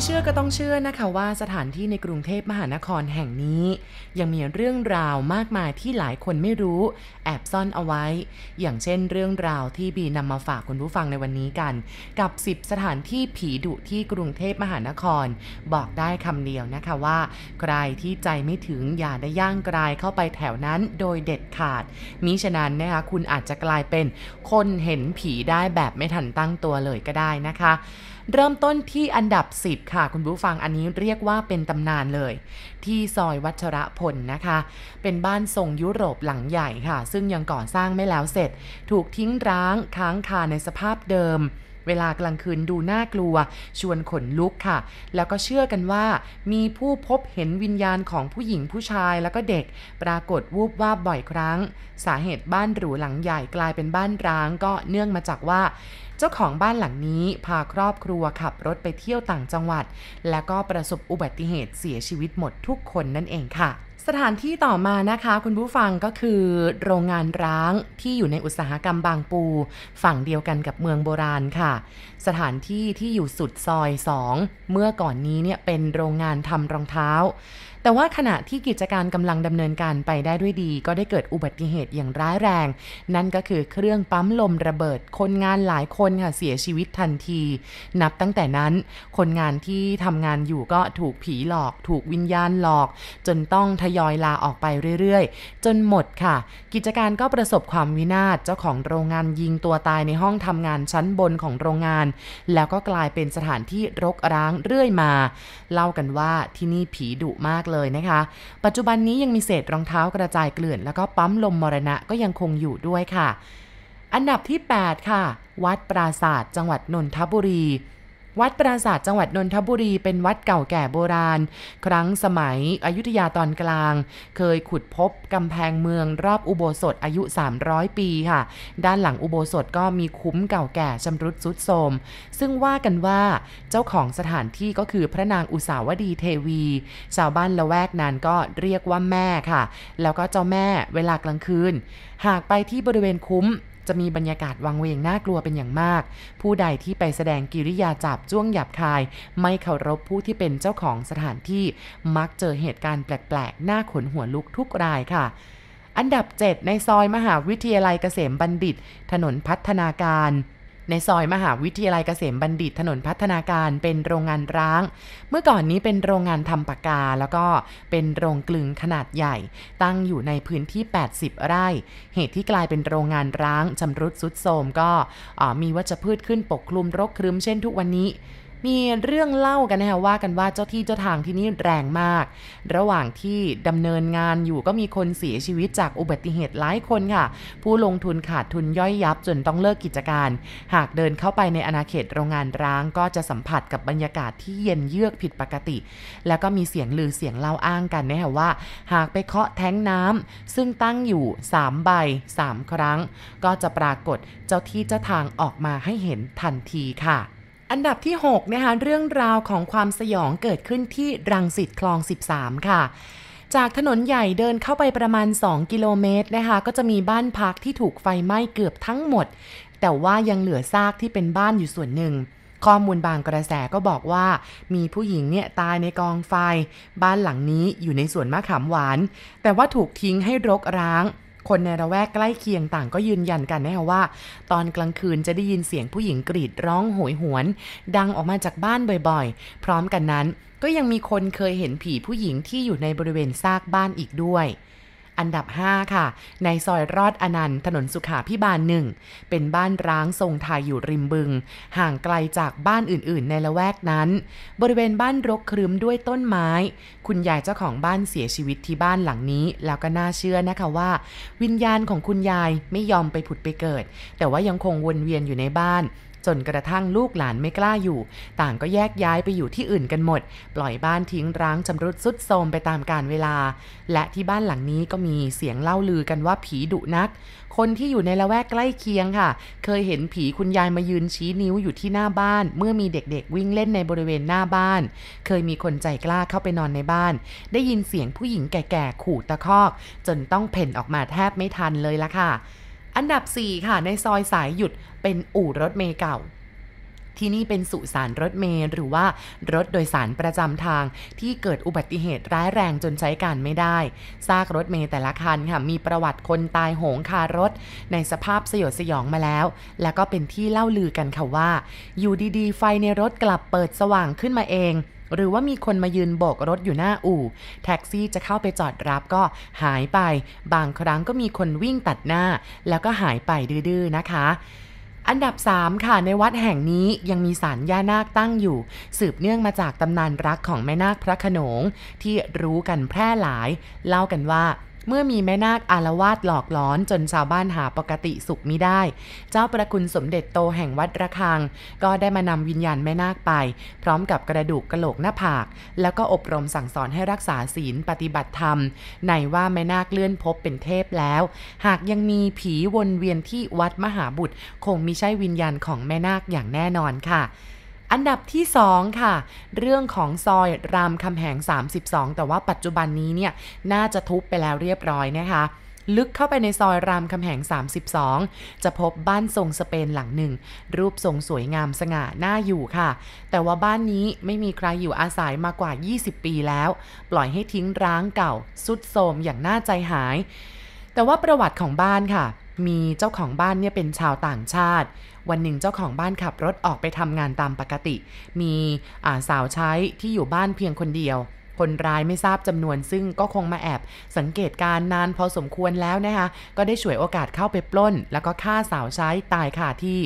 ่เชื่อก็ต้องเชื่อนะคะว่าสถานที่ในกรุงเทพมหานครแห่งนี้ ยังมีเรื่องราวมากมายที่หลายคนไม่รู้ แอบซ่อนเอาไว้ อย่างเช่นเรื่องราวที่บีนำมาฝากคุณผู้ฟังในวันนี้กัน กับ 10 สถานที่ผีดุที่กรุงเทพมหานคร บอกได้คำเดียวนะคะว่า ใครที่ใจไม่ถึงอย่าได้ย่างกลายเข้าไปแถวนั้นโดยเด็ดขาดมิฉะนั้นนะคะคุณอาจจะกลายเป็นคนเห็นผีได้แบบไม่ทันตั้งตัวเลยก็ได้นะคะเริ่มต้นที่อันดับ 10 ค่ะ คุณผู้ฟังอันนี้เรียกว่าเป็นตำนานเลย ที่ซอยวัชระพลนะคะ เป็นบ้านทรงยุโรปหลังใหญ่ค่ะ ซึ่งยังก่อสร้างไม่แล้วเสร็จ ถูกทิ้งร้างค้างคาในสภาพเดิม เวลากลางคืนดูน่ากลัว ชวนขนลุกค่ะ แล้วก็เชื่อกันว่า มีผู้พบเห็นวิญญาณของผู้หญิงผู้ชายแล้วก็เด็ก ปรากฏวูบวาบบ่อยครั้ง สาเหตุบ้านหรูหลังใหญ่กลายเป็นบ้านร้างก็เนื่องมาจากว่าเจ้าของบ้านหลังนี้พาครอบครัวขับรถไปเที่ยวต่างจังหวัด แล้วก็ประสบอุบัติเหตุเสียชีวิตหมดทุกคนนั่นเองค่ะ สถานที่ต่อมานะคะคุณผู้ฟังก็คือโรงงานร้างที่อยู่ในอุตสาหกรรมบางปู ฝั่งเดียวกันกับเมืองโบราณค่ะ สถานที่ที่อยู่สุดซอย 2 เมื่อก่อนนี้เนี่ยเป็นโรงงานทำรองเท้า แต่ว่าขณะที่กิจการกำลังดำเนินการไปได้ด้วยดี ก็ได้เกิดอุบัติเหตุอย่างร้ายแรง นั่นก็คือเครื่องปั๊มลมระเบิด คนงานหลายคนค่ะเสียชีวิตทันที นับตั้งแต่นั้น คนงานที่ทำงานอยู่ก็ถูกผีหลอก ถูกวิญญาณหลอก จนต้องทยอยลาออกไปเรื่อยๆ จนหมดค่ะ กิจการก็ประสบความวินาศเจ้าของโรงงานยิงตัวตายในห้องทำงานชั้นบนของโรงงาน แล้วก็กลายเป็นสถานที่รกร้างเรื่อยมา เล่ากันว่าที่นี่ผีดุมากเลยนะคะ ปัจจุบันนี้ยังมีเศษรองเท้ากระจายเกลื่อน แล้วก็ปั๊มลมมรณะก็ยังคงอยู่ด้วยค่ะ อันดับที่ 8 ค่ะ วัดปราศาสตร์จังหวัดนนทบุรี วัดปราสาทจังหวัดนนทบุรีเป็นวัดเก่าแก่โบราณ ครั้งสมัยอยุธยาตอนกลาง เคยขุดพบกำแพงเมืองรอบอุโบสถอายุ 300 ปีค่ะ ด้านหลังอุโบสถก็มีคุ้มเก่าแก่ชำรุดทรุดโทรมซึ่งว่ากันว่าเจ้าของสถานที่ก็คือพระนางอุสาวดีเทวี ชาวบ้านละแวกนั้นก็เรียกว่าแม่ค่ะ แล้วก็เจ้าแม่เวลากลางคืน หากไปที่บริเวณคุ้ม จะมีบรรยากาศวังเวงน่ากลัวเป็นอย่างมาก ผู้ใดที่ไปแสดงกิริยาจับจ้วงหยาบคาย ไม่เคารพผู้ที่เป็นเจ้าของสถานที่มักเจอเหตุการณ์แปลกๆน่าขนหัวลุกทุกรายค่ะอันดับ 7 ในซอยมหาวิทยาลัยเกษมบัณฑิต ถนนพัฒนาการ ในซอยมหาวิทยาลัยเกษมบัณฑิตถนนพัฒนาการเป็นโรงงานร้าง เมื่อก่อนนี้เป็นโรงงานทำปากกา แล้วก็เป็นโรงกลึงขนาดใหญ่ ตั้งอยู่ในพื้นที่ 80 ไร่ เหตุที่กลายเป็นโรงงานร้างชำรุดสุดโทรมก็มีวัชพืชขึ้นปกคลุมรกครึ้มเช่นทุกวันนี้ มีเรื่องเล่ากันนะคะว่ากันว่าเจ้าที่เจ้าทางที่นี่แรงมาก ระหว่างที่ดำเนินงานอยู่ก็มีคนเสียชีวิตจากอุบัติเหตุหลายคนค่ะ ผู้ลงทุนขาดทุนย่อยยับจนต้องเลิกกิจการ หากเดินเข้าไปในอาณาเขตโรงงานร้าง ก็จะสัมผัสกับบรรยากาศที่เย็นเยือกผิดปกติ แล้วก็มีเสียงลือเสียงเล่าอ้างกันนะคะว่า หากไปเคาะแท้งน้ำซึ่งตั้งอยู่ 3 ใบ 3 ครั้ง ก็จะปรากฏเจ้าที่เจ้าทางออกมาให้เห็นทันทีค่ะ อันดับที่6นะคะเรื่องราวของความสยองเกิดขึ้นที่รังสิตคลอง 13 ค่ะ จากถนนใหญ่เดินเข้าไปประมาณ 2 กิโลเมตรนะคะก็จะมีบ้านพักที่ถูกไฟไหม้เกือบทั้งหมด แต่ว่ายังเหลือซากที่เป็นบ้านอยู่ส่วนหนึ่ง ข้อมูลบางกระแสก็บอกว่า มีผู้หญิงเนี่ยตายในกองไฟ บ้านหลังนี้อยู่ในสวนมะขามหวาน แต่ว่าถูกทิ้งให้รกร้าง คนในระแวกใกล้เคียงต่างก็ยืนยันกันนะคะว่า ตอนกลางคืนจะได้ยินเสียงผู้หญิงกรีดร้องโหยหวน ดังออกมาจากบ้านบ่อยๆ พร้อมกันนั้น ก็ยังมีคนเคยเห็นผีผู้หญิงที่อยู่ในบริเวณซากบ้านอีกด้วย อันดับ 5 ค่ะ ในซอยรอดอนันต์ถนนสุขาพิบาลหนึ่งเป็นบ้านร้างทรงไทยอยู่ริมบึง ห่างไกลจากบ้านอื่น ๆ ในละแวกนั้น บริเวณบ้านรกครึ้มด้วยต้นไม้ คุณยายเจ้าของบ้านเสียชีวิตที่บ้านหลังนี้ แล้วก็น่าเชื่อนะคะว่า วิญญาณของคุณยายไม่ยอมไปผุดไปเกิด แต่ว่ายังคงวนเวียนอยู่ในบ้าน จนกระทั่งลูกหลานไม่กล้าอยู่ ต่างก็แยกย้ายไปอยู่ที่อื่นกันหมด ปล่อยบ้านทิ้งร้างชำรุดสุดโทรมไปตามกาลเวลา และที่บ้านหลังนี้ก็มีเสียงเล่าลือกันว่าผีดุนัก คนที่อยู่ในละแวกใกล้เคียงค่ะ เคยเห็นผีคุณยายมายืนชี้นิ้วอยู่ที่หน้าบ้าน เมื่อมีเด็กๆวิ่งเล่นในบริเวณหน้าบ้าน เคยมีคนใจกล้าเข้าไปนอนในบ้าน ได้ยินเสียงผู้หญิงแก่ๆขู่ตะคอก จนต้องเพ่นออกมาแทบไม่ทันเลยละค่ะ อันดับ 4 ค่ะ ในซอยสายหยุดเป็นอู่รถเมล์เก่า ที่นี่เป็นสุสานรถเมล์หรือว่ารถโดยสารประจำทางที่เกิดอุบัติเหตุร้ายแรงจนใช้การไม่ได้ ซากรถเมล์แต่ละคันค่ะมีประวัติคนตายโหงคารถ ในสภาพสยดสยองมาแล้ว แล้วก็เป็นที่เล่าลือกันค่ะว่า อยู่ดีๆ ไฟในรถกลับเปิดสว่างขึ้นมาเอง หรือว่ามีคนมายืนโบกรถอยู่หน้าอู่ แท็กซี่จะเข้าไปจอดรับก็หายไป บางครั้งก็มีคนวิ่งตัดหน้า แล้วก็หายไปดื้อๆนะคะอันดับ 3 ค่ะ ในวัดแห่งนี้ยังมีศาลย่านาคตั้งอยู่ สืบเนื่องมาจากตำนานรักของแม่นาคพระขนง ที่รู้กันแพร่หลาย เล่ากันว่า เมื่อมีแม่นาคอารวาสหลอกล้อนจนชาวบ้านหาปกติสุขมิได้ เจ้าประคุณสมเด็จโตแห่งวัดระฆัง ก็ได้มานำวิญญาณแม่นาคไป พร้อมกับกระดูกกระโหลกหน้าผาก แล้วก็อบรมสั่งสอนให้รักษาศีลปฏิบัติธรรม ในว่าแม่นาคเลื่อนพบเป็นเทพแล้ว หากยังมีผีวนเวียนที่วัดมหาบุตร คงมิใช่วิญญาณของแม่นาคอย่างแน่นอนค่ะ อันดับที่ 2 ค่ะ เรื่องของซอยรามคำแหง 32 แต่ว่าปัจจุบันนี้เนี่ย น่าจะทุบไปแล้วเรียบร้อยนะคะลึกเข้าไปในซอยรามคำแหง 32 จะพบบ้านทรงสเปนหลังหนึ่ง รูปทรงสวยงามสง่าน่าอยู่ค่ะ แต่ว่าบ้านนี้ไม่มีใครอยู่อาศัยมากว่า 20 ปีแล้ว ปล่อยให้ทิ้งร้างเก่า สุดโทมอย่างน่าใจหาย แต่ว่าประวัติของบ้านค่ะ มีเจ้าของบ้านเนี่ยเป็นชาวต่างชาติ วันหนึ่งเจ้าของบ้านขับรถออกไปทำงานตามปกติ มีาสาวใช้ที่อยู่บ้านเพียงคนเดียว คนร้ายไม่ทราบจำนวนซึ่งก็คงมาแอบสังเกตการณ์นานพอสมควรแล้วนะคะ ก็ได้ฉวยโอกาสเข้าไปปล้น แล้วก็ฆ่าสาวใช้ตายคาที่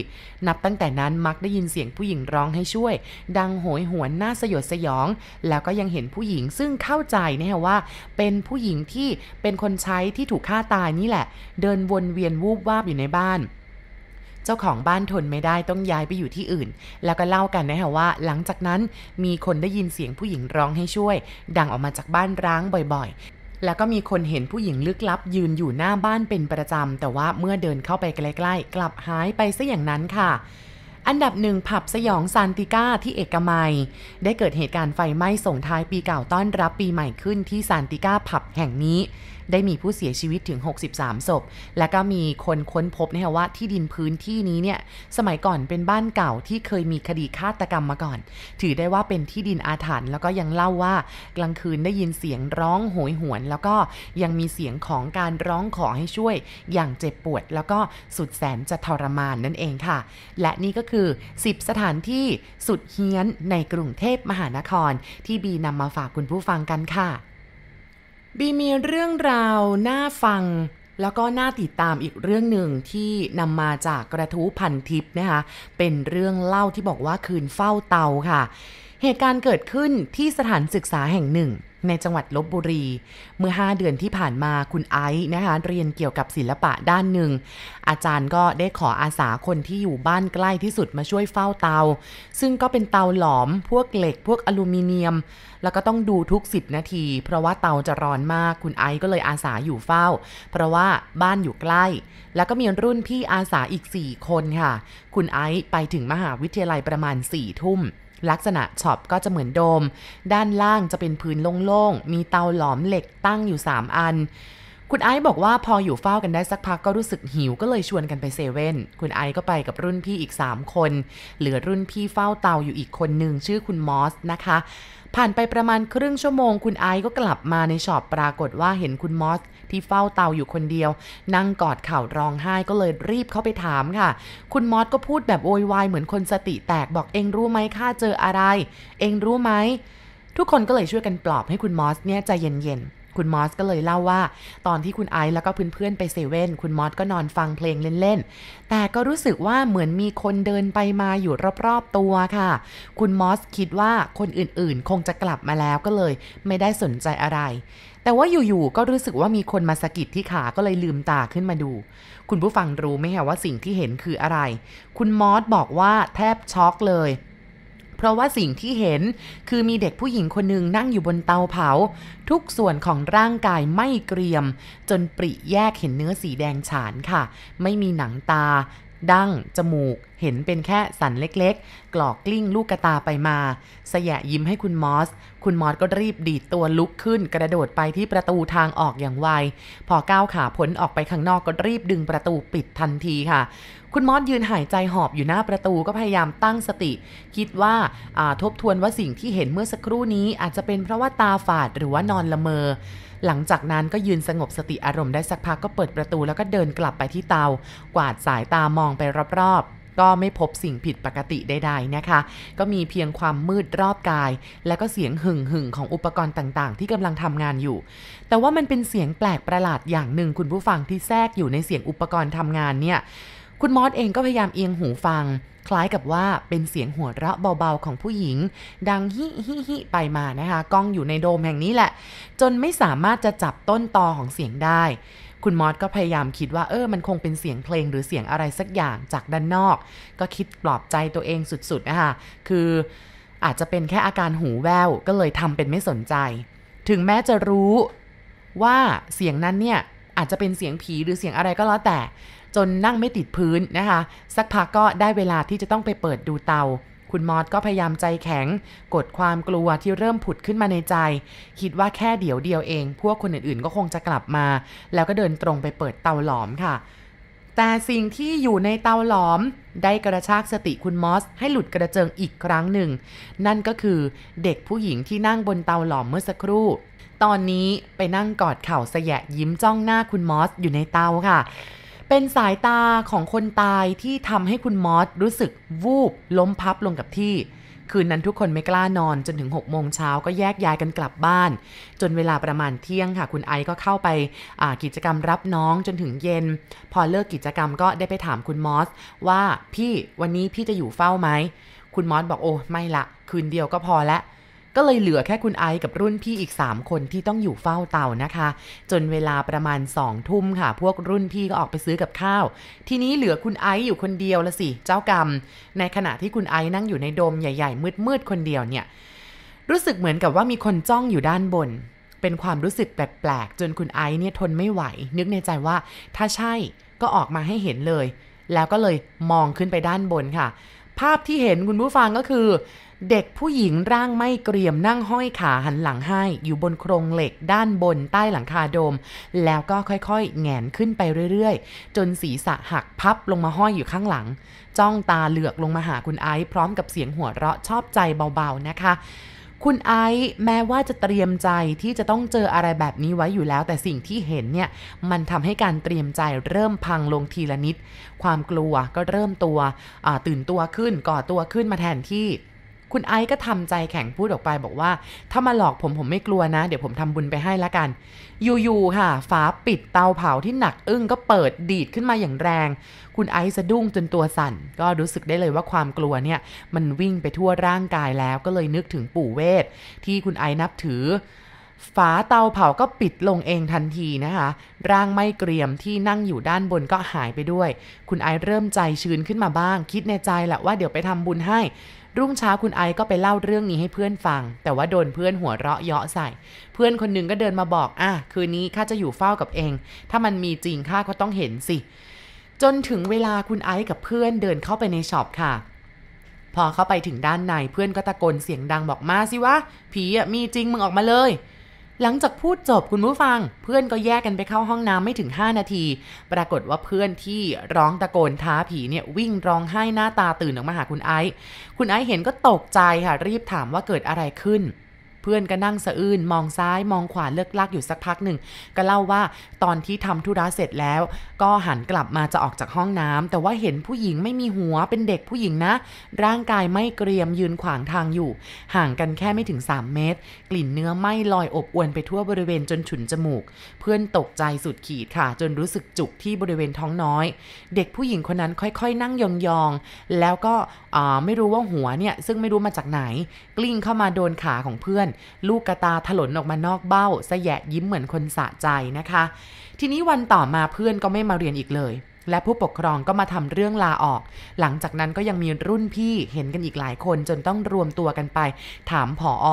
นับตั้งแต่นั้นมักได้ยินเสียงผู้หญิงร้องให้ช่วย ดังโหยหวนน่าสยดสยอง แล้วก็ยังเห็นผู้หญิงซึ่งเข้าใจนะคะว่า เป็นผู้หญิงที่เป็นคนใช้ที่ถูกฆ่าตายนี่แหละ เดินวนเวียนวูบวาบอยู่ในบ้าน เจ้าของบ้านทนไม่ได้ต้องย้ายไปอยู่ที่อื่น แล้วก็เล่ากันนะคะว่า หลังจากนั้นมีคนได้ยินเสียงผู้หญิงร้องให้ช่วย ดังออกมาจากบ้านร้างบ่อยๆ แล้วก็มีคนเห็นผู้หญิงลึกลับ ยืนอยู่หน้าบ้านเป็นประจำแต่ว่าเมื่อเดินเข้าไปใกล้ๆ กลับหายไปซะอย่างนั้นค่ะ อันดับหนึ่งผับสยองซานติก้าที่เอกมัย ได้เกิดเหตุการณ์ไฟไหม้ส่งท้ายปีเก่าต้อนรับปีใหม่ขึ้นที่ซานติก้าผับแห่งนี้ ได้มีผู้เสียชีวิตถึง 63 ศพ และก็มีคนค้นพบนะคะว่าที่ดินพื้นที่นี้เนี่ยสมัยก่อนเป็นบ้านเก่าที่เคยมีคดีฆาตกรรมมาก่อน ถือได้ว่าเป็นที่ดินอาถรรพ์แล้วก็ยังเล่าว่ากลางคืนได้ยินเสียงร้องโหยหวน แล้วก็ยังมีเสียงของการร้องขอให้ช่วย อย่างเจ็บปวด แล้วก็สุดแสนจะทรมานนั่นเองค่ะ และนี่ก็คือคือ 10 สถานที่สุดเฮี้ยนในกรุงเทพมหานคร ที่บีนำมาฝากคุณผู้ฟังกันค่ะ บีมีเรื่องราวน่าฟังแล้วก็น่าติดตามอีกเรื่องหนึ่งที่นำมาจากกระทู้พันทิปนะคะ เป็นเรื่องเล่าที่บอกว่าคืนเฝ้าเตาค่ะ เหตุการณ์เกิดขึ้นที่สถานศึกษาแห่งหนึ่ง ในจังหวัดลบบุรี เมื่อ 5 เดือนที่ผ่านมาคุณไอซ์นะคะเรียนเกี่ยวกับศิลปะด้านหนึ่ง อาจารย์ก็ได้ขออาสาคนที่อยู่บ้านใกล้ที่สุดมาช่วยเฝ้าเตา ซึ่งก็เป็นเตาหลอมพวกเหล็ก พวกอลูมิเนียม แล้วก็ต้องดูทุก 10 นาที เพราะว่าเตาจะร้อนมากคุณไอซ์ก็เลยอาสาอยู่เฝ้า เพราะว่าบ้านอยู่ใกล้ แล้วก็มีรุ่นพี่อาสาอีก 4 คนค่ะ คุณไอซ์ไปถึงมหาวิทยาลัยประมาณ4ทุ่ม ลักษณะ shop ก็จะเหมือนโดม ด้านล่างจะเป็นพื้นโล่งๆ มีเตาหลอมเหล็กตั้งอยู่ 3 อัน คุณไอซ์บอกว่าพออยู่เฝ้ากันได้สักพักก็รู้สึกหิวก็เลยชวนกันไปเซเว่น คุณไอซ์ก็ไปกับรุ่นพี่อีก 3 คน เหลือรุ่นพี่เฝ้าเตาอยู่อีกคนหนึ่งชื่อคุณมอสนะคะ ผ่านไปประมาณครึ่งชั่วโมง คุณไอซ์ก็กลับมาใน shop ปรากฏว่าเห็นคุณมอส ที่เฝ้าเตาอยู่คนเดียว นั่งกอดเข่าร้องไห้ก็เลยรีบเข้าไปถามค่ะ คุณมอสก็พูดแบบโวยวายเหมือนคนสติแตกบอกเองรู้ไหมข้าเจออะไร เองรู้ไหมทุกคนก็เลยช่วยกันปลอบให้คุณมอสเนี่ยใจเย็นๆ คุณมอสก็เลยเล่าว่า ตอนที่คุณไอซ์แล้วก็เพื่อนๆไปเซเว่นคุณมอสก็นอนฟังเพลงเล่นๆ แต่ก็รู้สึกว่าเหมือนมีคนเดินไปมาอยู่รอบๆตัวค่ะ คุณมอสคิดว่าคนอื่นๆ คงจะกลับมาแล้วก็เลย ไม่ได้สนใจอะไร แต่ว่าอยู่ๆก็รู้สึกว่ามีคนมาสะกิดที่ขาก็เลยลืมตาขึ้นมาดู คุณผู้ฟังรู้ไหมคะว่าสิ่งที่เห็นคืออะไร คุณมอสบอกว่าแทบช็อกเลย ราะว่าสิ่งที่เห็นคือมีเด็กผู้หญิงคนหนึ่งนั่งอยู่บนเตาเผา ทุกส่วนของร่างกายไม่เกรียม จนปริแยกเห็นเนื้อสีแดงฉานค่ะ ไม่มีหนังตา ดั้ง จมูก เห็นเป็นแค่สันเล็กๆ กรอกกลิ้งลูกกระตาไปมา สยะยิ้มให้คุณมอส คุณมอสก็รีบดีดตัวลุกขึ้น กระโดดไปที่ประตูทางออกอย่างไว พอก้าวขาพ้นออกไปข้างนอกก็รีบดึงประตูปิดทันทีค่ะ คุณมอสยืนหายใจหอบอยู่หน้าประตูก็พยายามตั้งสติ คิดว่าทบทวนว่าสิ่งที่เห็นเมื่อสักครู่นี้อาจจะเป็นเพราะว่าตาฝาดหรือว่านอนละเมอ หลังจากนั้นก็ยืนสงบสติอารมณ์ได้สักพักก็เปิดประตูแล้วก็เดินกลับไปที่เตา กวาดสายตามองไปรอบๆ ก็ไม่พบสิ่งผิดปกติใดๆนะคะ ก็มีเพียงความมืดรอบกาย และก็เสียงหึ่งหึ่งของอุปกรณ์ต่างๆ ที่กำลังทำงานอยู่ แต่ว่ามันเป็นเสียงแปลกประหลาดอย่างหนึ่งคุณผู้ฟังที่แทรกอยู่ในเสียงอุปกรณ์ทำงานเนี่ย คุณมอสเองก็พยายามเอียงหูฟัง คล้ายกับว่าเป็นเสียงหัวเราะเบาๆของผู้หญิง ดังฮิฮิฮิไปมานะคะกล้องอยู่ในโดมแห่งนี้แหละ จนไม่สามารถจะจับต้นตอของเสียงได้ คุณมอสก็พยายามคิดว่าเออมันคงเป็นเสียงเพลงหรือเสียงอะไรสักอย่างจากด้านนอก ก็คิดปลอบใจตัวเองสุดๆนะคะคืออาจจะเป็นแค่อาการหูแว่วก็เลยทำเป็นไม่สนใจ ถึงแม้จะรู้ว่าเสียงนั้นเนี่ย อาจจะเป็นเสียงผีหรือเสียงอะไรก็แล้วแต่ จนนั่งไม่ติดพื้นนะคะ สักพักก็ได้เวลาที่จะต้องไปเปิดดูเตา คุณมอสก็พยายามใจแข็ง กดความกลัวที่เริ่มผุดขึ้นมาในใจ คิดว่าแค่เดี๋ยวเดียวเอง พวกคนอื่นๆก็คงจะกลับมา แล้วก็เดินตรงไปเปิดเตาหลอมค่ะแต่สิ่งที่อยู่ในเตาหลอม ได้กระชากสติคุณมอส ให้หลุดกระเจิงอีกครั้งหนึ่ง นั่นก็คือเด็กผู้หญิงที่นั่งบนเตาหลอมเมื่อสักครู่ ตอนนี้ไปนั่งกอดเข่าสยะยิ้มจ้องหน้าคุณมอสอยู่ในเตาค่ะ เป็นสายตาของคนตายที่ทำให้คุณมอสรู้สึกวูบล้มพับลงกับที่คืนนั้นทุกคนไม่กล้านอนจนถึง6โมงเช้าก็แยกย้ายกันกลับบ้าน จนเวลาประมาณเที่ยงค่ะ คุณไอก็เข้าไปกิจกรรมรับน้องจนถึงเย็น พอเลิกกิจกรรมก็ได้ไปถามคุณมอส ว่าพี่วันนี้พี่จะอยู่เฝ้าไหม คุณมอสบอกโอ้ไม่ละ คืนเดียวก็พอแล้ว ก็เลยเหลือแค่คุณไอซ์กับรุ่นพี่อีก 3 คนที่ต้องอยู่เฝ้าเตานะคะ จนเวลาประมาณ2ทุ่มค่ะ พวกรุ่นพี่ก็ออกไปซื้อกับข้าว ทีนี้เหลือคุณไอซ์อยู่คนเดียวละสิ เจ้ากรรม ในขณะที่คุณไอซ์นั่งอยู่ในโดมใหญ่ ๆ มืดๆคนเดียวเนี่ย รู้สึกเหมือนกับว่ามีคนจ้องอยู่ด้านบน เป็นความรู้สึกแปลกๆจนคุณไอซ์เนี่ยทนไม่ไหว นึกในใจว่าถ้าใช่ก็ออกมาให้เห็นเลย แล้วก็เลยมองขึ้นไปด้านบนค่ะ ภาพที่เห็นคุณผู้ฟังก็คือ เด็กผู้หญิงร่างไม่เกรียมนั่งห้อยขาหันหลังให้ อยู่บนโครงเหล็กด้านบนใต้หลังคาโดม แล้วก็ค่อยๆแงนขึ้นไปเรื่อยๆ จนศีรษะหักพับลงมาห้อยอยู่ข้างหลัง จ้องตาเหลือกลงมาหาคุณไอซ์พร้อมกับเสียงหัวเราะชอบใจเบาๆนะคะ คุณไอซ์แม้ว่าจะเตรียมใจที่จะต้องเจออะไรแบบนี้ไว้อยู่แล้ว แต่สิ่งที่เห็นเนี่ยมันทำให้การเตรียมใจเริ่มพังลงทีละนิด ความกลัวก็เริ่มตัวตื่นตัวขึ้นก่อตัวขึ้นมาแทนที่ คุณไอซ์ก็ทำใจแข็งพูดออกไปบอกว่า ถ้ามาหลอกผมผมไม่กลัวนะ เดี๋ยวผมทำบุญไปให้ละกัน อยู่ๆค่ะ ฝาปิดเตาเผาที่หนักอึ้งก็เปิดดีดขึ้นมาอย่างแรง คุณไอซ์สะดุ้งจนตัวสั่น ก็รู้สึกได้เลยว่าความกลัวเนี่ย มันวิ่งไปทั่วร่างกายแล้วก็เลยนึกถึงปู่เวทที่คุณไอซ์นับถือ ฝาเตาเผาก็ปิดลงเองทันทีนะคะ ร่างไม่เกรียมที่นั่งอยู่ด้านบนก็หายไปด้วย คุณไอเริ่มใจชื้นขึ้นมาบ้าง คิดในใจแหละว่าเดี๋ยวไปทำบุญให้ รุ่งเช้าคุณไอก็ไปเล่าเรื่องนี้ให้เพื่อนฟัง แต่ว่าโดนเพื่อนหัวเราะเยาะใส่ เพื่อนคนหนึ่งก็เดินมาบอกอะคืนนี้ข้าจะอยู่เฝ้ากับเอง ถ้ามันมีจริงข้าก็ต้องเห็นสิ จนถึงเวลาคุณไอกับเพื่อนเดินเข้าไปในช็อปค่ะพอเข้าไปถึงด้านในเพื่อนก็ตะโกนเสียงดังบอกมาสิวะผีอะมีจริงมึงออกมาเลย หลังจากพูดจบคุณผู้ฟัง เพื่อนก็แยกกันไปเข้าห้องน้ำไม่ถึง 5 นาที ปรากฏว่าเพื่อนที่ร้องตะโกนท้าผีเนี่ยวิ่งร้องไห้หน้าตาตื่นออกมาหาคุณไอซ์คุณไอซ์เห็นก็ตกใจค่ะรีบถามว่าเกิดอะไรขึ้น เพื่อนก็นั่งสะอื้นมองซ้ายมองขวาเลิกลักอยู่สักพักหนึ่งก็เล่าว่าตอนที่ทำธุระเสร็จแล้ว ก็หันกลับมาจะออกจากห้องน้ำแต่ว่าเห็นผู้หญิงไม่มีหัวเป็นเด็กผู้หญิงนะ ร่างกายไม่เกรียมยืนขวางทางอยู่ ห่างกันแค่ไม่ถึง 3 เมตร กลิ่นเนื้อไหม้ลอยอบอวนไปทั่วบริเวณจนฉุนจมูก เพื่อนตกใจสุดขีดค่ะ จนรู้สึกจุกที่บริเวณท้องน้อย เด็กผู้หญิงคนนั้นค่อยๆ นั่งยองๆ แล้วก็ไม่รู้ว่าหัวเนี่ยซึ่งไม่รู้มาจากไหน กลิ้งเข้ามาโดนขาของเพื่อนลูกกระตาถลนออกมานอกเบ้าแสยะยิ้มเหมือนคนสะใจนะคะ ทีนี้วันต่อมาเพื่อนก็ไม่มาเรียนอีกเลย และผู้ปกครองก็มาทำเรื่องลาออก หลังจากนั้นก็ยังมีรุ่นพี่เห็นกันอีกหลายคนจนต้องรวมตัวกันไป ถามผออ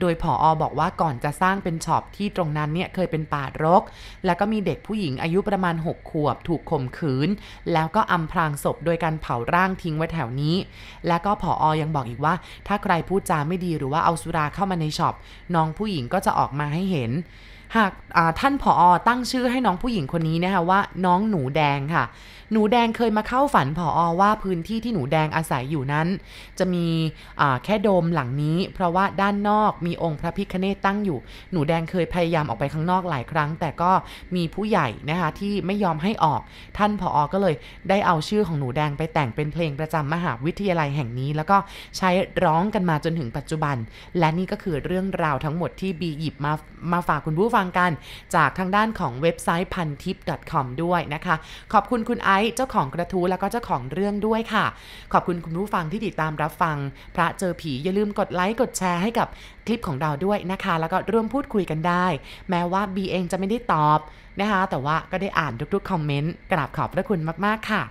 โดยผออบอกว่าก่อนจะสร้างเป็น shop ที่ตรงนั้นเนี่ยเคยเป็นป่ารก แล้วก็มีเด็กผู้หญิงอายุประมาณ 6 ขวบ ถูกข่มขืน แล้วก็อำพรางศพโดยการเผาร่างทิ้งไว้แถวนี้ และก็ผออยังบอกอีกว่า ถ้าใครพูดจาไม่ดีหรือว่าเอาสุราเข้ามาในช็อปน้องผู้หญิงก็จะออกมาให้เห็น หากท่านผออตั้งชื่อให้น้องผู้หญิงคนนี้นะคะว่าน้องหนูแดงค่ะ หนูแดงเคยมาเข้าฝันผออว่าพื้นที่ที่หนูแดงอาศัยอยู่นั้น จะมีแค่โดมหลังนี้ เพราะว่าด้านนอกมีองค์พระพิคเนตตั้งอยู่ หนูแดงเคยพยายามออกไปข้างนอกหลายครั้ง แต่ก็มีผู้ใหญ่นะคะที่ไม่ยอมให้ออก ท่านผออก็เลยได้เอาชื่อของหนูแดงไปแต่งเป็นเพลงประจำมหาวิทยาลัยแห่งนี้ แล้วก็ใช้ร้องกันมาจนถึงปัจจุบัน และนี่ก็คือเรื่องราวทั้งหมดที่บีหยิบมามาฝากคุณผู้ฟังฟังกันจากทางด้านของเว็บไซต์พันทิป .com ด้วยนะคะ ขอบคุณคุณไอซ์เจ้าของกระทู้แล้วก็เจ้าของเรื่องด้วยค่ะ ขอบคุณคุณผู้ฟังที่ติดตามรับฟัง พระเจอผีอย่าลืมกดไลค์กดแชร์ให้กับคลิปของเราด้วยนะคะ แล้วก็ร่วมพูดคุยกันได้ แม้ว่าบีเองจะไม่ได้ตอบนะคะ แต่ว่าก็ได้อ่านทุกๆคอมเมนต์กราบขอบพระคุณมากๆค่ะ